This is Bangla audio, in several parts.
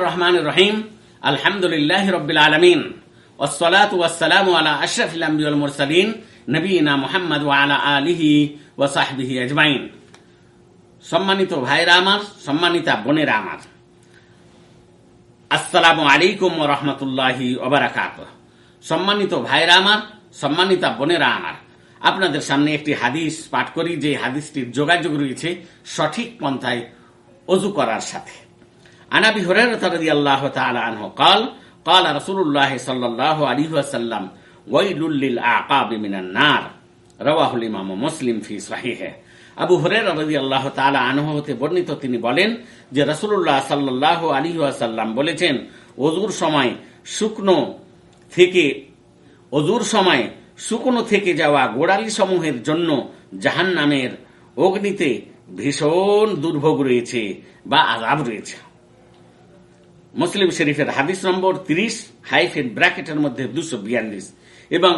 রহমান রহিম। আলহামদুলিল্লাহ আলমিন। আলা মোহাম্মদ ওয়াসাহবিহি আজমাইন। সম্মানিত সম্মানিতা আমার সম্মানিত সম্মানিতা বোনেরা আমার, আপনাদের সামনে একটি হাদিস পাঠ করি, যে হাদিসটির যোগাযোগ রয়েছে সঠিক পন্থায় অজু করার সাথে। عن ابي هريره رضي الله تعالى عنه قال قال رسول الله صلى الله عليه وسلم ويل للاعقاب من النار رواه الامام مسلم في صحيحه আবু হুরেরা রাদিয়াল্লাহু তাআলা আনহু হতে বর্ণিত তিনি বলেন যে রাসূলুল্লাহ সাল্লাল্লাহু আলাইহি ওয়াসাল্লাম বলেছেন ওযুর সময় শুকনো থেকে অজুর সময় শুকনো থেকে যাওয়া গোড়ালি সমূহের জন্য জাহান্নামের অগ্নিতে ভীষণ দুর্ভোগ রয়েছে বা আজাব রয়েছে মুসলিম শরীফের হাদিস নম্বর তিরিশ, হাইফের ব্র্যাকেটের মধ্যে দুশো বিয়াল্লিশ। এবং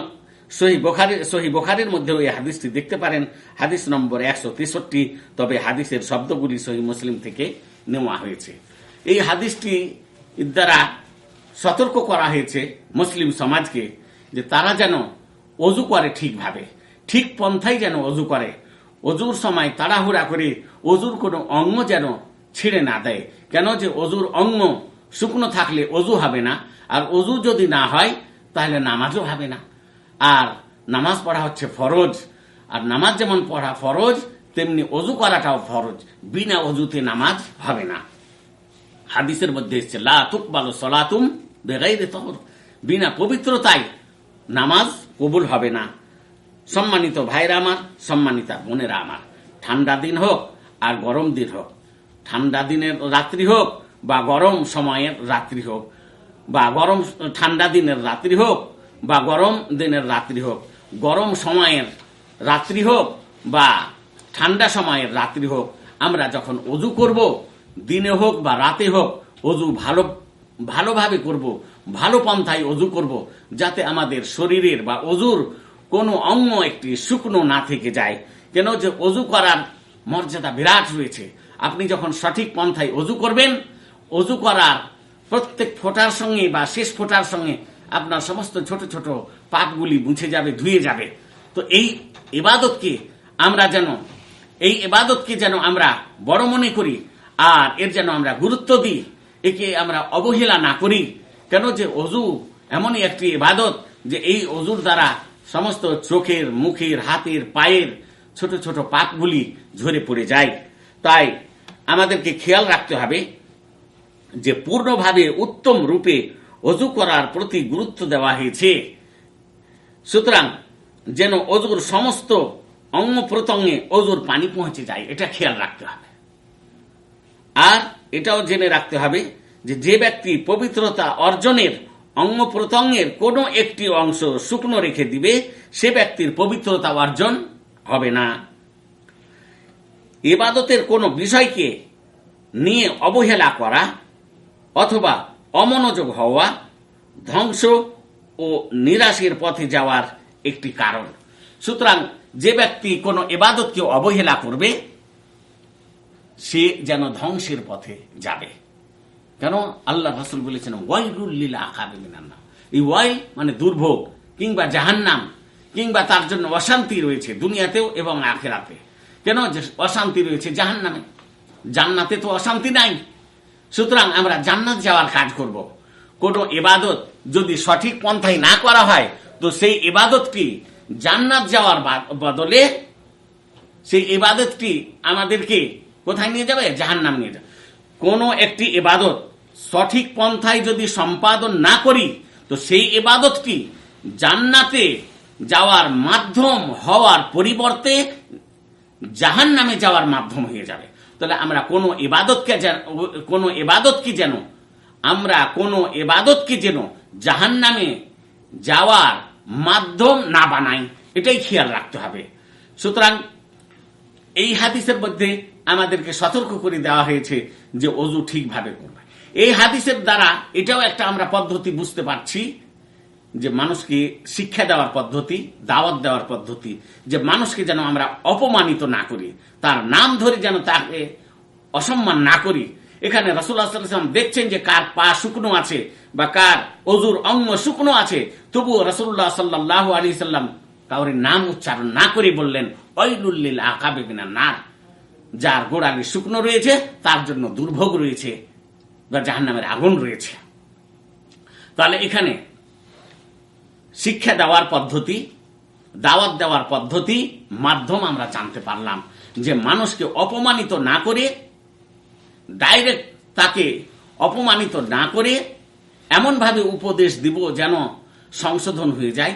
সহি বোখারি, সহি বোখারের মধ্যেও এই হাদিসটি দেখতে পারেন। হাদিস নম্বর একশো তেষট্টি, তবে হাদিসের শব্দগুলি সহি মুসলিম থেকে নেওয়া হয়েছে। এই হাদিসটি দ্বারা সতর্ক করা হয়েছে মুসলিম সমাজকে যে তারা যেন অজু করে ঠিকভাবে, ঠিক পন্থাই যেন অজু করে। অজুর সময় তাড়াহুড়া করে অজুর কোনো অঙ্গ যেন ছিঁড়ে না দেয়। কেন যে অজুর অঙ্গ শুকনো থাকলে অজু হবে না, আর অজু যদি না হয়, তাহলে নামাজও হবে না। আর নামাজ পড়া হচ্ছে ফরজ, আর নামাজ যেমন পড়া ফরজ, তেমনি অজু করাটাও ফরজ। বিনা অজুতে নামাজ হবে না। হাদিসের মধ্যে এসছে, লা তুকবালু সলাতুম বেগাইরে তহর বিনা পবিত্রতায় নামাজ কবুল হবে না। সম্মানিত ভাইরা আমার, সম্মানিতা বোনেরা আমার, ঠান্ডা দিন হোক আর গরম দিন হোক, ঠান্ডা দিনের রাত্রি হোক বা গরম সময়ের রাত্রি হোক, বা গরম ঠান্ডা দিনের রাত্রি হোক, বা গরম দিনের রাত্রি হোক, গরম সময়ের রাত্রি হোক, বা ঠান্ডা সময়ের রাত্রি হোক, আমরা যখন অজু করব, দিনে হোক বা রাতে হোক, অজু ভালো, ভালোভাবে করব, ভালো পন্থায় অজু করব, যাতে আমাদের শরীরের বা অজুর কোনো অঙ্গ একটি শুকনো না থেকে যায়। কেন যে অজু করার মর্যাদা বিরাট রয়েছে। আপনি যখন সঠিক পন্থায় অজু করবেন অজু করার প্রত্যেক ফোটার সঙ্গে বা শেষ ফোটার সঙ্গে আপনার সমস্ত ছোট ছোট পাপগুলি মুছে যাবে, ধুয়ে যাবে। তো এই এবাদতকে আমরা যেন, এই এবাদতকে যেন আমরা বড় মনে করি আর এর যেন আমরা গুরুত্ব দিই, একে আমরা অবহেলা না করি। কেন যে অজু এমনই একটি এবাদত যে এই অজুর দ্বারা সমস্ত চোখের, মুখের, হাতের, পায়ের ছোট ছোট পাপগুলি ঝরে পড়ে যায়। তাই আমাদেরকে খেয়াল রাখতে হবে যে পূর্ণভাবে উত্তম রূপে অজু করার প্রতি গুরুত্ব দেওয়া হয়েছে। সুতরাং যেন অজুর সমস্ত অঙ্গ প্রত্যঙ্গে অজুর পানি পৌঁছে যায়, এটা খেয়াল রাখতে হবে। আর এটাও জেনে রাখতে হবে যে যে ব্যক্তি পবিত্রতা অর্জনের অঙ্গ প্রত্যঙ্গের কোনো একটি অংশ শুকনো রেখে দিবে, সে ব্যক্তির পবিত্রতা অর্জন হবে না। এবাদতের কোনো বিষয়কে নিয়ে অবহেলা করা অথবা অমনোযোগ হওয়া, ধ্বংস ও নিরাশের পথে যাওয়ার একটি কারণ। সুতরাং যে ব্যক্তি কোনো এবাদতকে অবহেলা করবে, সে যেন ধ্বংসের পথে যাবে। কেন? আল্লাহ রাসুল বলেছেন ওয়াইলুল্লিল আকাবে মিনান্না এই ওয়াই মানে দুর্ভোগ কিংবা জাহান্নাম কিংবা তার জন্য অশান্তি রয়েছে দুনিয়াতেও এবং আখেরাতে। কেন? অশান্তি রয়েছে জাহান্নামে। জান্নাতে তো অশান্তি নাই। সুতরাং আমরা জান্নাত যাওয়ার কাজ করব। কোনো এবাদত যদি সঠিক পন্থায় না করা হয়, তো সেই এবাদতটি জান্নাত যাওয়ার বদলে সেই এবাদতটি আমাদেরকে কোথায় নিয়ে যাবে? জাহান্নাম নিয়ে যাবে। কোনো একটি এবাদত সঠিক পন্থায় যদি সম্পাদন না করি, তো সেই এবাদতটি জান্নাতে যাওয়ার মাধ্যম হওয়ার পরিবর্তে জাহান নামে যাওয়ার মাধ্যম হয়ে যাবে। তাহলে আমরা কোনো যেন- কোনো ইবাদতকে যেন? আমরা কোনো এবাদতকে যেন জাহান নামে যাওয়ার মাধ্যম না বানাই? এটাই খেয়াল রাখতে হবে। সুতরাং এই হাদিসের মধ্যে আমাদেরকে সতর্ক করে দেওয়া হয়েছে যে অজু ঠিকভাবে করবে। এই হাদিসের দ্বারা এটাও একটা আমরা পদ্ধতি বুঝতে পারছি যে মানুষকে শিক্ষা দেওয়ার পদ্ধতি, দাওয়াত দেওয়ার পদ্ধতি, যে মানুষকে যেন আমরা অপমানিত না করি, তার নাম ধরে যেন তাকে অসম্মান না করি। এখানে রসুল্লাহাম দেখছেন যে কার পা শুকনো আছে বা কার অজুর অঙ্গ শুকনো আছে। তবুও রসুল্লাহ সাল্লাহ আলী সাল্লাম কাউরে নাম উচ্চারণ না করে বললেন ঐলুল্লিল আকাবে বিনা না যার গোড়ালি শুকনো রয়েছে, তার জন্য দুর্ভোগ রয়েছে বা জাহান্নামের আগুন রয়েছে। তাহলে এখানে শিক্ষা দেওয়ার পদ্ধতি, দাওয়াত দেওয়ার পদ্ধতি, মাধ্যম আমরা জানতে পারলাম যে মানুষকে অপমানিত না করে ডাইরেক্ট তাকে অপমানিত না করে এমনভাবে উপদেশ দিব যেন সংশোধন হয়ে যায়,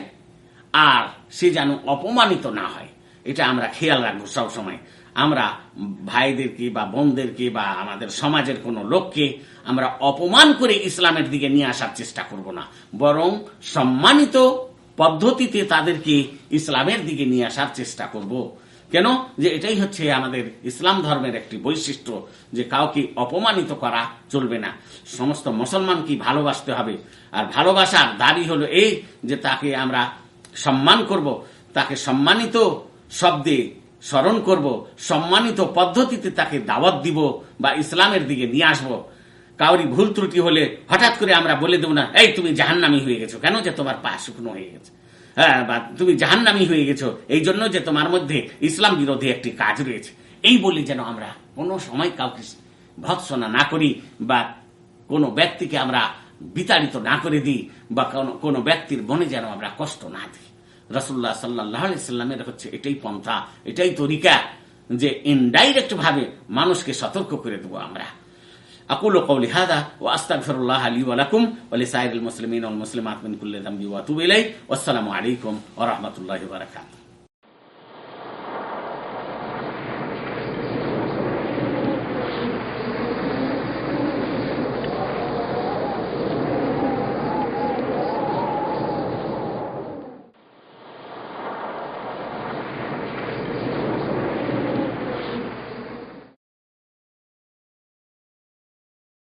আর সে যেন অপমানিত না হয়। এটা আমরা খেয়াল রাখব সবসময়। আমরা ভাইদেরকে বা বোনদেরকে বা আমাদের সমাজের কোনো লোককে আমরা অপমান করে ইসলামের দিকে নিয়ে আসার চেষ্টা করব না। বরং সম্মানিত পদ্ধতিতে তাদেরকে ইসলামের দিকে নিয়ে আসার চেষ্টা করব। কেন? যে এটাই হচ্ছে আমাদের ইসলাম ধর্মের একটি বৈশিষ্ট্য যে কাউকে অপমানিত করা চলবে না। সমস্ত মুসলমানকে ভালোবাসতে হবে। আর ভালোবাসার দাবি হলো এই যে তাকে আমরা সম্মান করব। তাকে সম্মানিত শব্দে স্মরণ করব, সম্মানিত পদ্ধতিতে তাকে দাওয়াত দিব বা ইসলামের দিকে নিয়ে আসব। কাউরি ভুল ত্রুটি হলে হঠাৎ করে আমরা বলে দেবো না, এই তুমি জাহান্নামি হয়ে গেছো কেন যে তোমার পা শুকনো হয়ে গেছে? হ্যাঁ বা তুমি জাহান্নামি হয়ে গেছো এই জন্য যে তোমার মধ্যে ইসলাম বিরোধী একটি কাজ রয়েছে। এই বলে যেন আমরা কোনো সময় কাউকে ভৎসনা না করি বা কোনো ব্যক্তিকে আমরা বিতাড়িত না করে দিই বা কোনো ব্যক্তির মনে যেন আমরা কষ্ট না দিই। রসুল্লাহ সাল্লাহ সাল্লামের হচ্ছে এটাই পন্থা এটাই তরিকা যে ইনডাইরেক্ট ভাবে মানুষকে সতর্ক করে দেবো আমরা أقول قولي هذا وأستغفر الله لي ولكم ولسائر المسلمين والمسلمات من كل ذنب وأتوب إليه والسلام عليكم ورحمة الله وبركاته